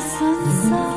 sunset.